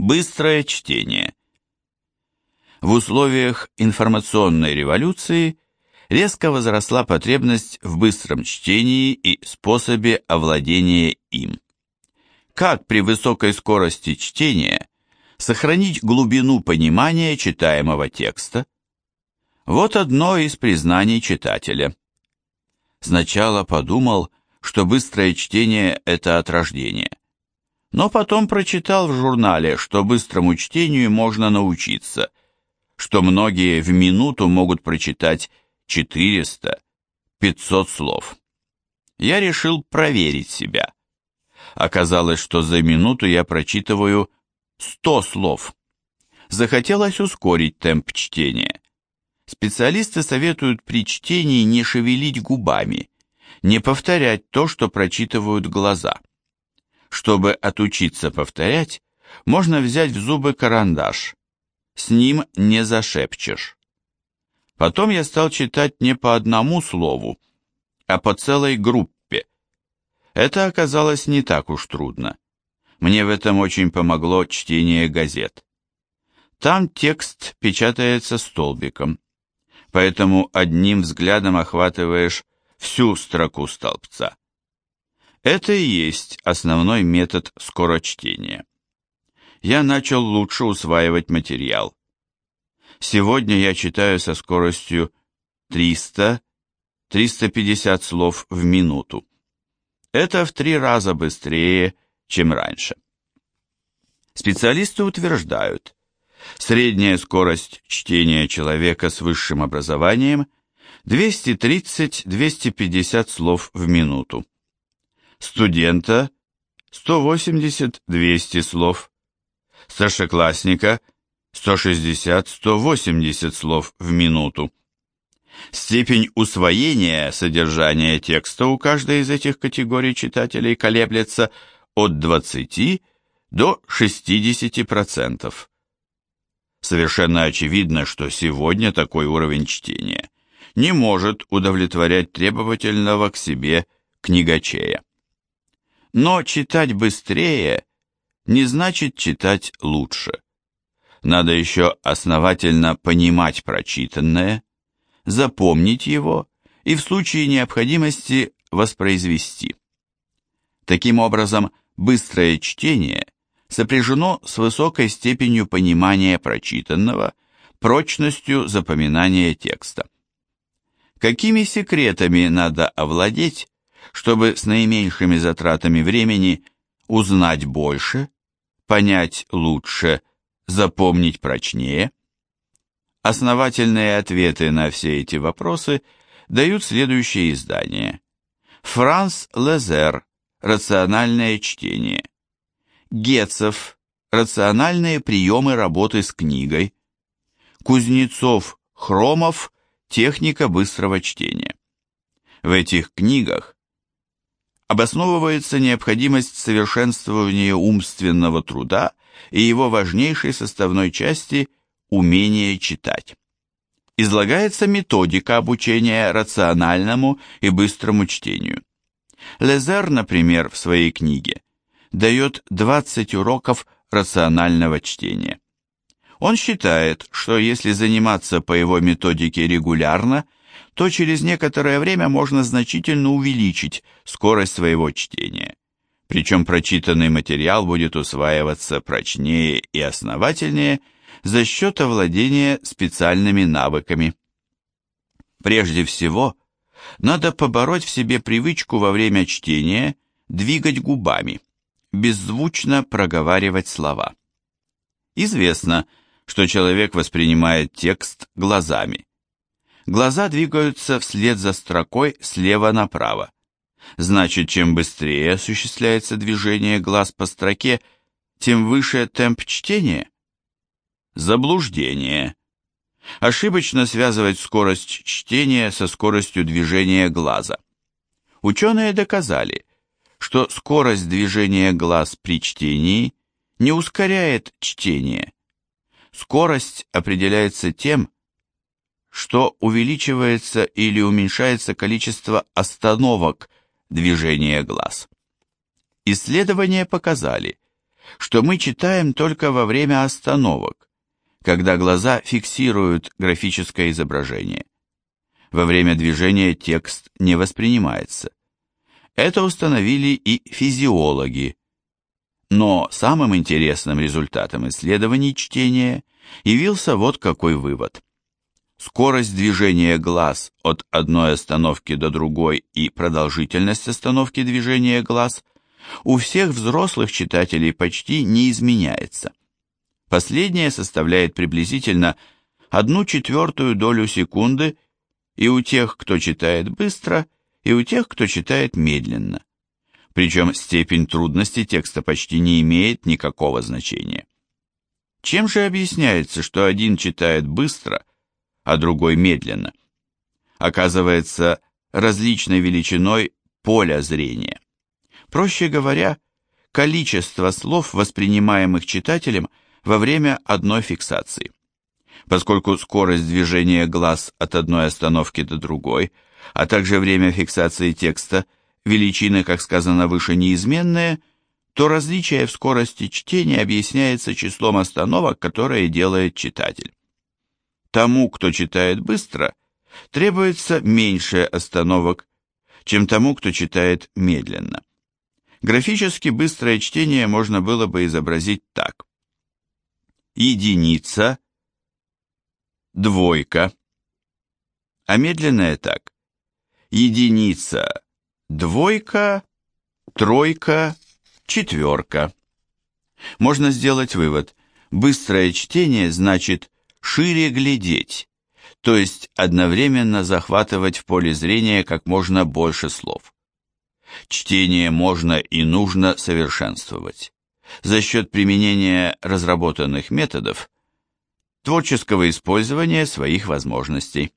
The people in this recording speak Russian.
Быстрое чтение. В условиях информационной революции резко возросла потребность в быстром чтении и способе овладения им. Как при высокой скорости чтения сохранить глубину понимания читаемого текста? Вот одно из признаний читателя. Сначала подумал, что быстрое чтение – это от рождения. Но потом прочитал в журнале, что быстрому чтению можно научиться, что многие в минуту могут прочитать 400-500 слов. Я решил проверить себя. Оказалось, что за минуту я прочитываю 100 слов. Захотелось ускорить темп чтения. Специалисты советуют при чтении не шевелить губами, не повторять то, что прочитывают глаза. Чтобы отучиться повторять, можно взять в зубы карандаш. С ним не зашепчешь. Потом я стал читать не по одному слову, а по целой группе. Это оказалось не так уж трудно. Мне в этом очень помогло чтение газет. Там текст печатается столбиком, поэтому одним взглядом охватываешь всю строку столбца. Это и есть основной метод скорочтения. Я начал лучше усваивать материал. Сегодня я читаю со скоростью 300-350 слов в минуту. Это в три раза быстрее, чем раньше. Специалисты утверждают, средняя скорость чтения человека с высшим образованием 230-250 слов в минуту студента 180-200 слов, старшеклассника 160-180 слов в минуту. Степень усвоения содержания текста у каждой из этих категорий читателей колеблется от 20 до 60%. Совершенно очевидно, что сегодня такой уровень чтения не может удовлетворять требовательного к себе книгачея. Но читать быстрее не значит читать лучше. Надо еще основательно понимать прочитанное, запомнить его и в случае необходимости воспроизвести. Таким образом, быстрое чтение сопряжено с высокой степенью понимания прочитанного, прочностью запоминания текста. Какими секретами надо овладеть, чтобы с наименьшими затратами времени узнать больше, понять лучше, запомнить прочнее? Основательные ответы на все эти вопросы дают следующие издания. Франс Лезер «Рациональное чтение», Гецев «Рациональные приемы работы с книгой», Кузнецов Хромов «Техника быстрого чтения». В этих книгах обосновывается необходимость совершенствования умственного труда и его важнейшей составной части – умения читать. Излагается методика обучения рациональному и быстрому чтению. Лезер, например, в своей книге дает 20 уроков рационального чтения. Он считает, что если заниматься по его методике регулярно – то через некоторое время можно значительно увеличить скорость своего чтения. Причем прочитанный материал будет усваиваться прочнее и основательнее за счет овладения специальными навыками. Прежде всего, надо побороть в себе привычку во время чтения двигать губами, беззвучно проговаривать слова. Известно, что человек воспринимает текст глазами. Глаза двигаются вслед за строкой слева направо. Значит, чем быстрее осуществляется движение глаз по строке, тем выше темп чтения. Заблуждение. Ошибочно связывать скорость чтения со скоростью движения глаза. Ученые доказали, что скорость движения глаз при чтении не ускоряет чтение. Скорость определяется тем, что увеличивается или уменьшается количество остановок движения глаз. Исследования показали, что мы читаем только во время остановок, когда глаза фиксируют графическое изображение. Во время движения текст не воспринимается. Это установили и физиологи. Но самым интересным результатом исследований чтения явился вот какой вывод. Скорость движения глаз от одной остановки до другой и продолжительность остановки движения глаз у всех взрослых читателей почти не изменяется. Последняя составляет приблизительно одну четвертую долю секунды и у тех, кто читает быстро, и у тех, кто читает медленно. Причем степень трудности текста почти не имеет никакого значения. Чем же объясняется, что один читает быстро, а другой медленно? Оказывается, различной величиной поля зрения. Проще говоря, количество слов, воспринимаемых читателем – во время одной фиксации. Поскольку скорость движения глаз от одной остановки до другой, а также время фиксации текста, величины, как сказано выше, неизменные, то различие в скорости чтения объясняется числом остановок, которые делает читатель. Тому, кто читает быстро, требуется меньше остановок, чем тому, кто читает медленно. Графически быстрое чтение можно было бы изобразить так единица, двойка. А медленное так. Единица, двойка, тройка, четверка. Можно сделать вывод. Быстрое чтение значит шире глядеть, то есть одновременно захватывать в поле зрения как можно больше слов. Чтение можно и нужно совершенствовать за счет применения разработанных методов, творческого использования своих возможностей.